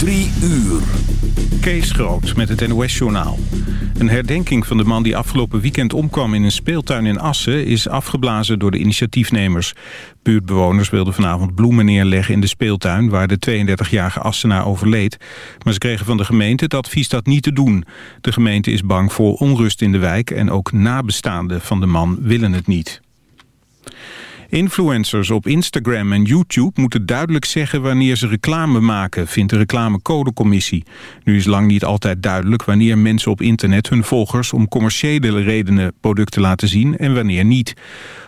Drie uur. Kees Groot met het NOS-journaal. Een herdenking van de man die afgelopen weekend omkwam in een speeltuin in Assen... is afgeblazen door de initiatiefnemers. Buurtbewoners wilden vanavond bloemen neerleggen in de speeltuin... waar de 32-jarige Assenaar overleed. Maar ze kregen van de gemeente het advies dat niet te doen. De gemeente is bang voor onrust in de wijk... en ook nabestaanden van de man willen het niet. Influencers op Instagram en YouTube moeten duidelijk zeggen wanneer ze reclame maken, vindt de reclamecodecommissie. Nu is lang niet altijd duidelijk wanneer mensen op internet hun volgers om commerciële redenen producten laten zien en wanneer niet.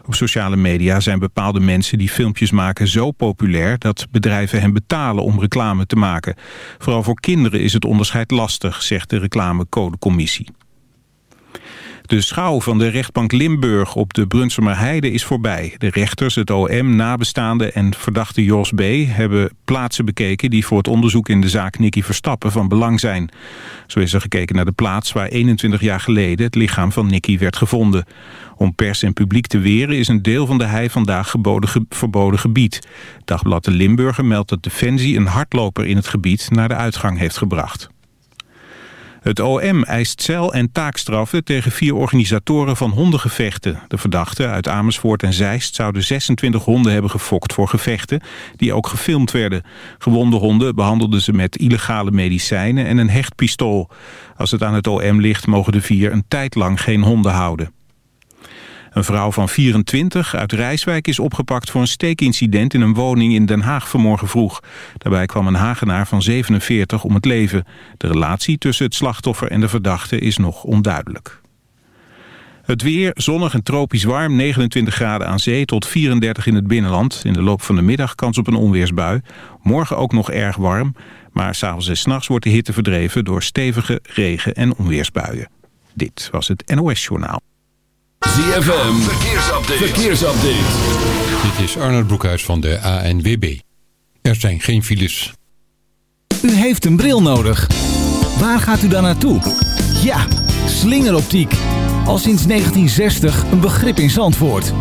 Op sociale media zijn bepaalde mensen die filmpjes maken zo populair dat bedrijven hen betalen om reclame te maken. Vooral voor kinderen is het onderscheid lastig, zegt de reclamecodecommissie. De schouw van de rechtbank Limburg op de Brunsumer Heide is voorbij. De rechters, het OM, nabestaanden en verdachte Jos B. hebben plaatsen bekeken die voor het onderzoek in de zaak Nicky Verstappen van belang zijn. Zo is er gekeken naar de plaats waar 21 jaar geleden het lichaam van Nicky werd gevonden. Om pers en publiek te weren is een deel van de hei vandaag geboden, verboden gebied. Dagblad de Limburger meldt dat Defensie een hardloper in het gebied naar de uitgang heeft gebracht. Het OM eist cel- en taakstraffen tegen vier organisatoren van hondengevechten. De verdachten uit Amersfoort en Zeist zouden 26 honden hebben gefokt voor gevechten... die ook gefilmd werden. Gewonde honden behandelden ze met illegale medicijnen en een hechtpistool. Als het aan het OM ligt mogen de vier een tijd lang geen honden houden. Een vrouw van 24 uit Rijswijk is opgepakt voor een steekincident in een woning in Den Haag vanmorgen vroeg. Daarbij kwam een Hagenaar van 47 om het leven. De relatie tussen het slachtoffer en de verdachte is nog onduidelijk. Het weer, zonnig en tropisch warm, 29 graden aan zee tot 34 in het binnenland. In de loop van de middag kans op een onweersbui. Morgen ook nog erg warm, maar s'avonds en s'nachts wordt de hitte verdreven door stevige regen- en onweersbuien. Dit was het NOS Journaal. ZFM, verkeersupdate. verkeersupdate. Dit is Arnold Broekhuis van de ANWB. Er zijn geen files. U heeft een bril nodig. Waar gaat u dan naartoe? Ja, slingeroptiek. Al sinds 1960 een begrip in Zandvoort.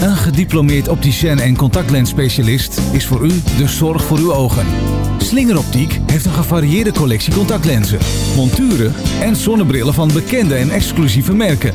Een gediplomeerd opticien en contactlensspecialist is voor u de zorg voor uw ogen. Slingeroptiek heeft een gevarieerde collectie contactlenzen, monturen en zonnebrillen van bekende en exclusieve merken.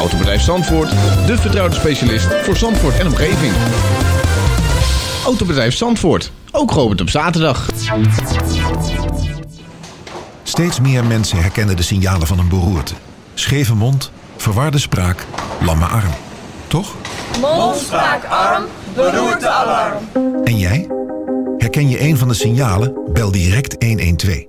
Autobedrijf Zandvoort, de vertrouwde specialist voor Zandvoort en omgeving. Autobedrijf Zandvoort, ook geopend op zaterdag. Steeds meer mensen herkennen de signalen van een beroerte. Scheve mond, verwarde spraak, lamme arm. Toch? Mond, spraak, arm, beroerte, alarm. En jij? Herken je een van de signalen? Bel direct 112.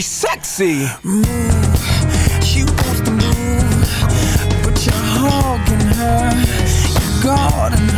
See. Move, she wants to move, but you're hogging her, you're guarding her.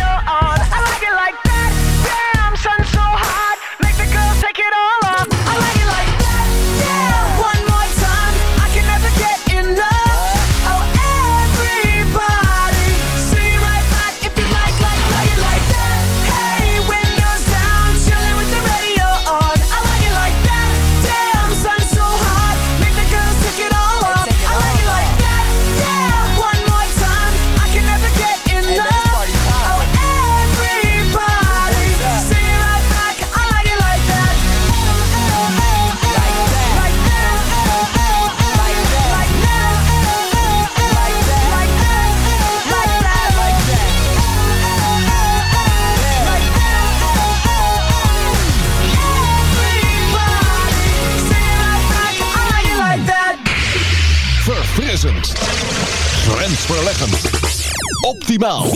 Optimaal.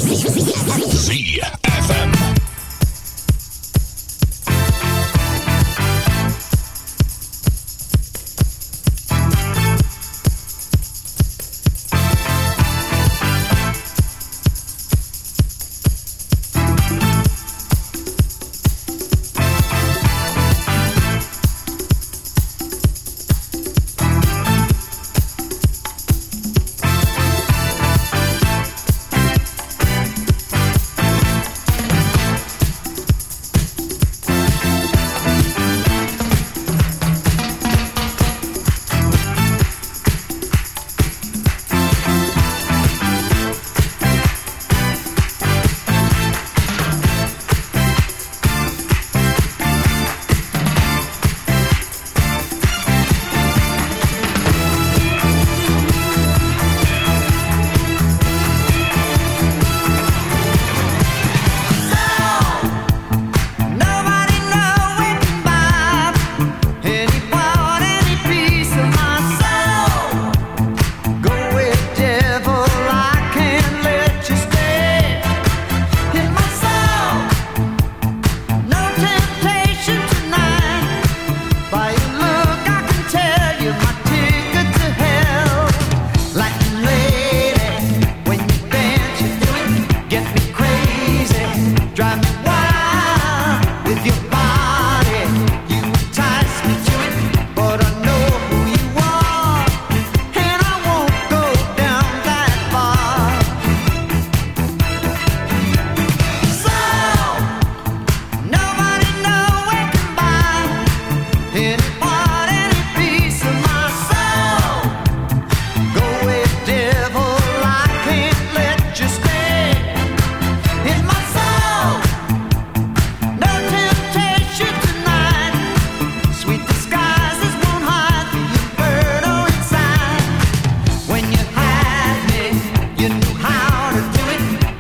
ZFM.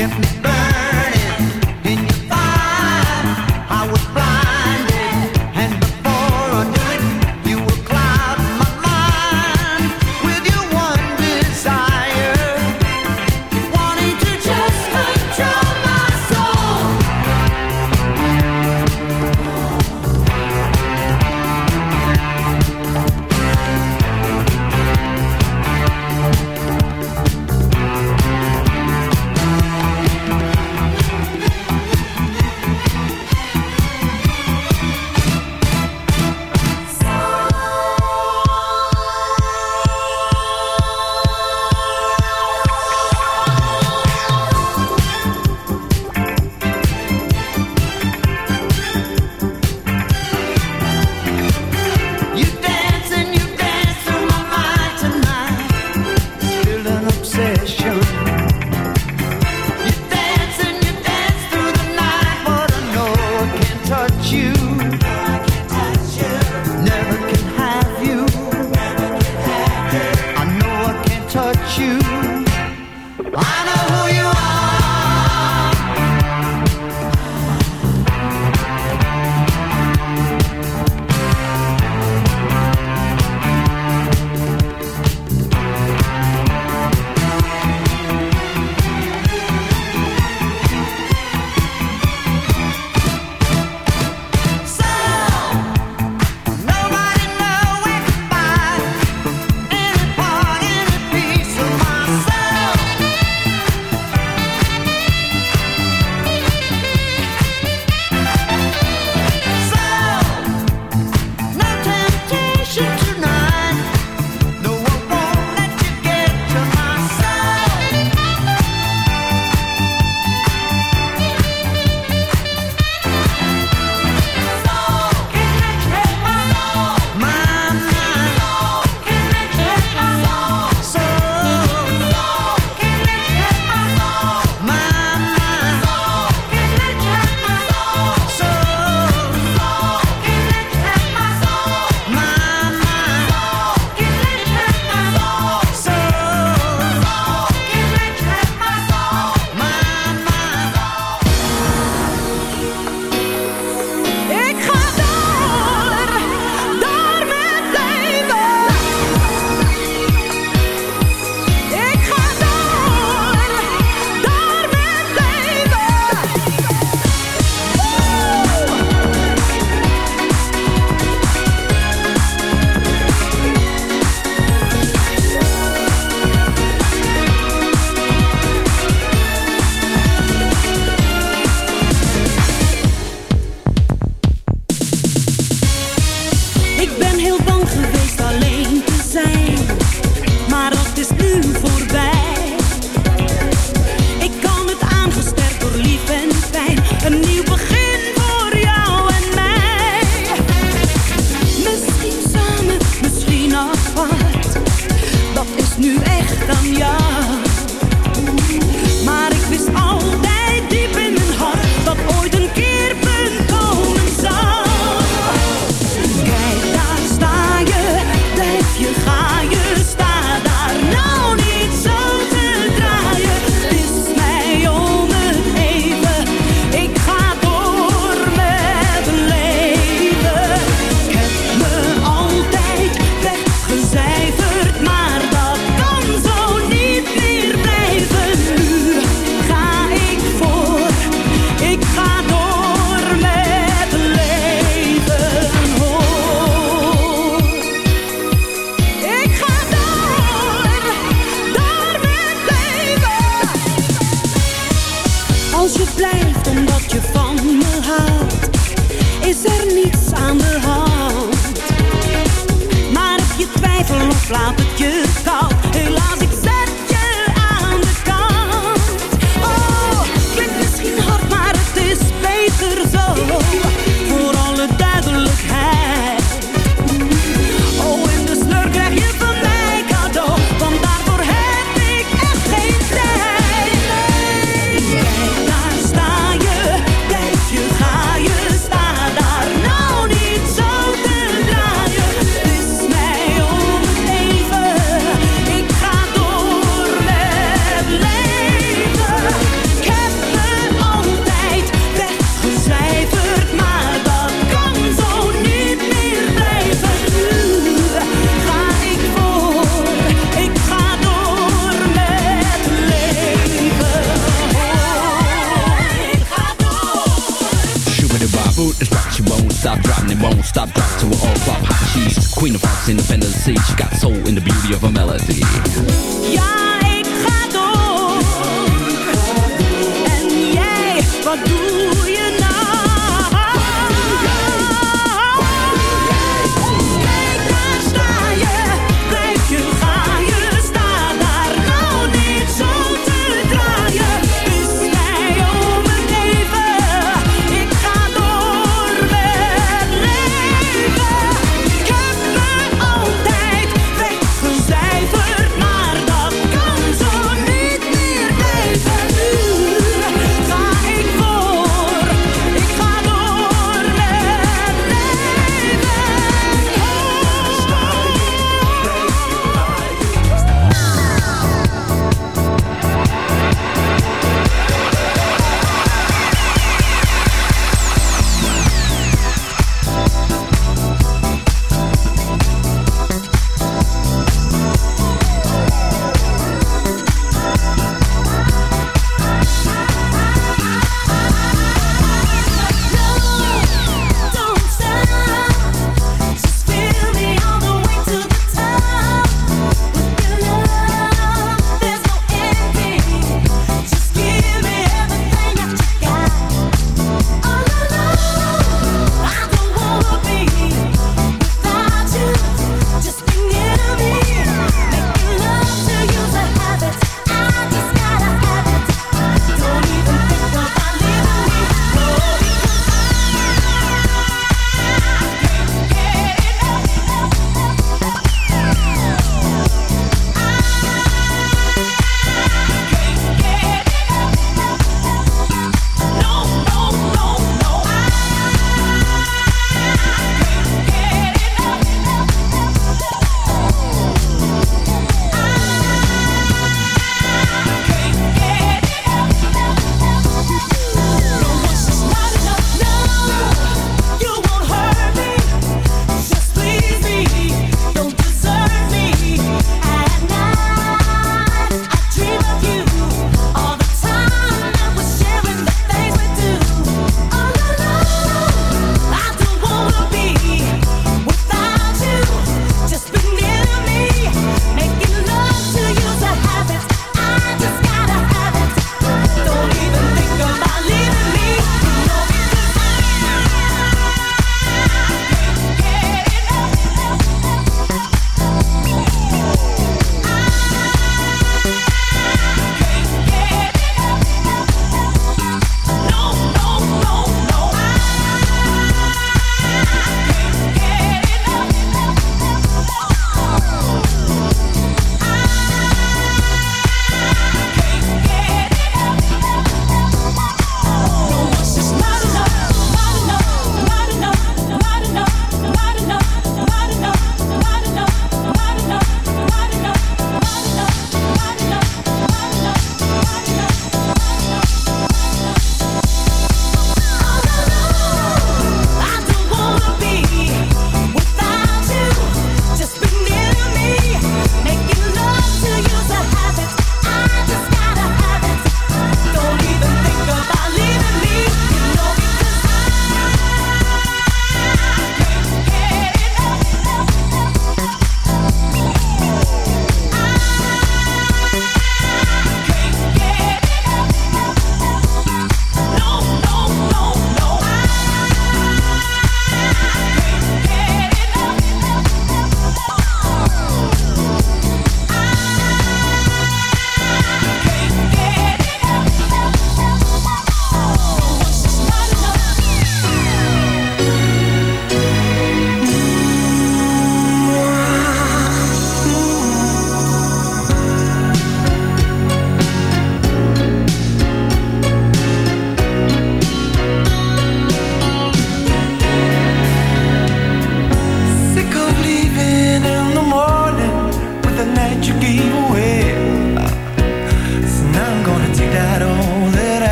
getting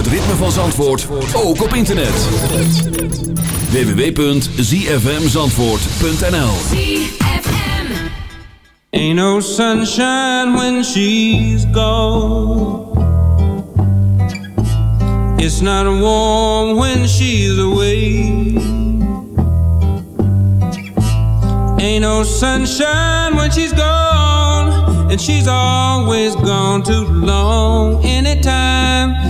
het ritme van Zandvoort ook op internet. www.zfmzandvoort.nl Ain't no sunshine when she's gone. It's not warm when she's away. Ain't no sunshine when she's gone And she's always gone too long. Anytime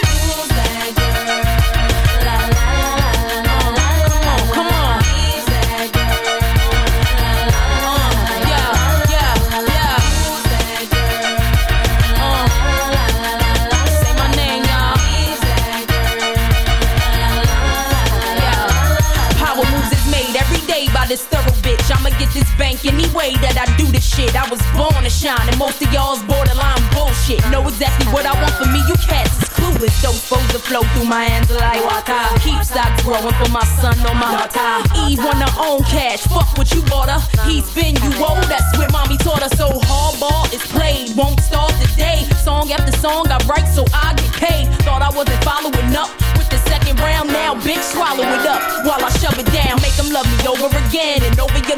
Get this bank any way that I do this shit. I was born to shine, and most of y'all's borderline bullshit. Know exactly what I want for me, you cats is clueless. Those flows that flow through my hands like water. Keep stocks growing for my son on my water. Eve wanna own cash, fuck what you bought her. He's been you old, that's what mommy taught her. So hardball is played, won't start today. Song after song I write so I get paid. Thought I wasn't following up with the second round, now bitch swallow it up while I shove it down. Make them love me over again